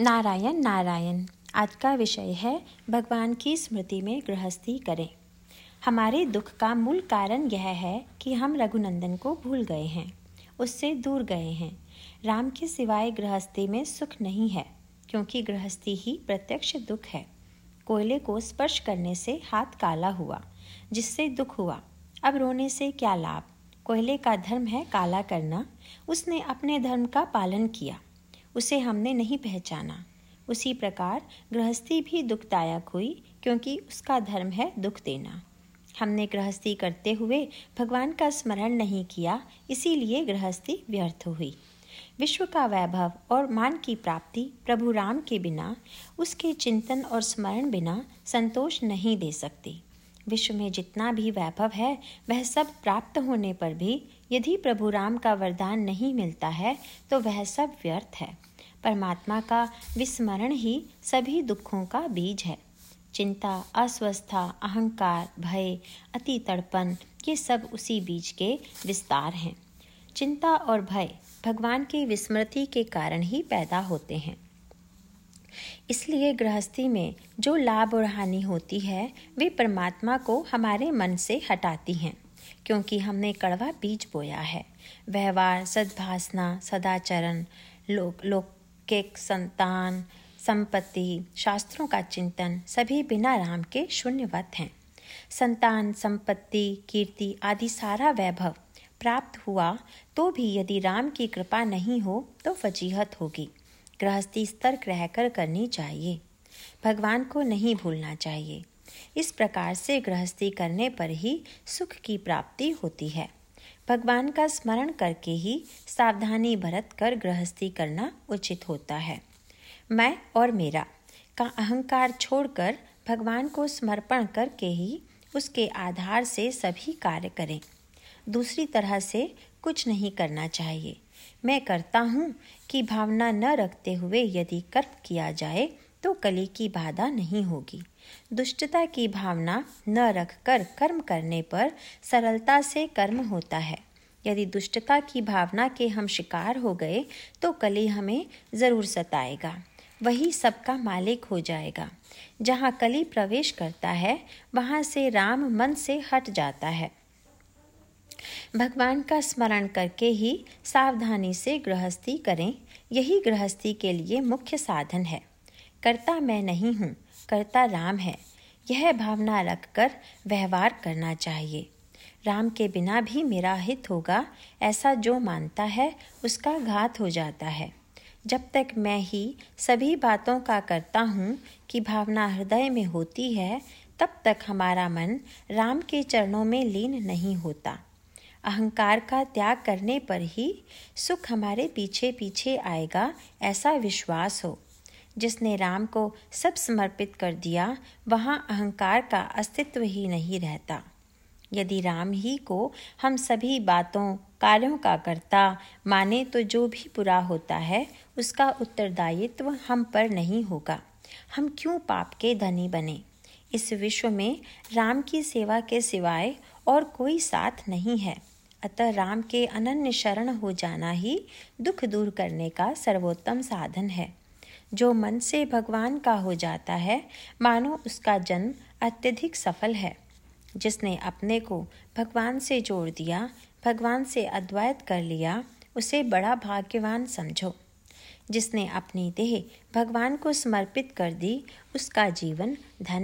नारायण नारायण, आज का विषय है भगवान की स्मृति में गृहस्थी करें। हमारे दुख का मूल कारण यह है कि हम रघुनंदन को भूल गए हैं, उससे दूर गए हैं। राम के सिवाय गृहस्थी में सुख नहीं है, क्योंकि गृहस्थी ही प्रत्यक्ष दुख है। कोयले को स्पर्श करने से हाथ काला हुआ, जिससे दुख हुआ। अब रोने से क्या लाभ? कोयले का धर्म है काला करना, उसने अपने धर्म का पालन किया। उसे हमने नहीं पहचाना। उसी प्रकार गृहस्थी भी दुखदायक हुई, क्योंकि उसका धर्म है दुख देना। हमने गृहस्थी करते हुए भगवान का स्मरण नहीं किया, इसीलिए गृहस्थी व्यर्थ हुई। विश्व का वैभव और मान की प्राप्ति प्रभु राम के बिना, उसके चिंतन और स्मरण बिना संतोष नहीं दे सकती। विश्व में जितना भी वैभव है, वह सब प्राप्त होने पर भी यदि प्रभु राम का वरदान नहीं मिलता है तो वह सब व्यर्थ है। परमात्मा का विस्मरण ही सभी दुखों का बीज है। चिंता अस्वस्थता अहंकार, भय, अति तड़पन, ये सब उसी बीज के विस्तार हैं। चिंता और भय भगवान की विस्मृति के कारण ही पैदा होते हैं। इसलिए गृहस्थी में जो लाभ और हानि होती है, वे परमात्मा को हमारे मन से हटाती हैं, क्योंकि हमने कड़वा बीज बोया है। व्यवहार, सद्भासना, सदाचरण, लोक, लौकिक संतान, संपत्ति, शास्त्रों का चिंतन सभी बिना राम के शून्यवत हैं। संतान, संपत्ति, कीर्ति आदि सारा वैभव प्राप्त हुआ तो भी यदि राम की कृपा नहीं हो तो फजीहत होगी। गृहस्थी सतर्क रहकर करनी चाहिए। भगवान को नहीं भूलना चाहिए। इस प्रकार से गृहस्थी करने पर ही सुख की प्राप्ति होती है। भगवान का स्मरण करके ही सावधानी बरत कर गृहस्थी करना उचित होता है। मैं और मेरा का अहंकार छोड़कर भगवान को समर्पण करके ही उसके आधार से सभी कार्य करें। दूसरी तरह से कुछ नहीं करना चाहिए। मैं करता हूँ कि भावना न रखते हुए यदि कर्म किया जाए तो कली की बाधा नहीं होगी। दुष्टता की भावना न रखकर कर्म करने पर सरलता से कर्म होता है। यदि दुष्टता की भावना के हम शिकार हो गए तो कली हमें ज़रूर सताएगा। वही सबका मालिक हो जाएगा। जहाँ कली प्रवेश करता है, वहाँ से राम मन से हट जाता है। भगवान का स्मरण करके ही सावधानी से गृहस्थी करें। यही गृहस्थी के लिए मुख्य साधन है। करता मैं नहीं हूँ, करता राम है। यह भावना रखकर व्यवहार करना चाहिए। राम के बिना भी मेरा हित होगा, ऐसा जो मानता है, उसका घात हो जाता है। जब तक मैं ही सभी बातों का करता हूँ कि भावना हृदय में होती है, तब तक हमारा मन राम के चरणों में लीन नहीं होता। अहंकार का त्याग करने पर ही सुख हमारे पीछे पीछे आएगा, ऐसा विश्वास हो। जिसने राम को सब समर्पित कर दिया, वहाँ अहंकार का अस्तित्व ही नहीं रहता। यदि राम ही को हम सभी बातों, कार्यों का करता माने तो जो भी बुरा होता है, उसका उत्तरदायित्व हम पर नहीं होगा। हम क्यों पाप के धनी बने? इस विश्व में राम की सेवा के सिवाय और कोई साथ नहीं है। अतः राम के अनन्य शरण हो जाना ही दुख दूर करने का सर्वोत्तम साधन है। जो मन से भगवान का हो जाता है, मानो उसका जन्म अत्यधिक सफल है। जिसने अपने को भगवान से जोड़ दिया, भगवान से अद्वैत कर लिया, उसे बड़ा भाग्यवान समझो। जिसने अपनी देह भगवान को समर्पित कर दी, उसका जीवन धन्य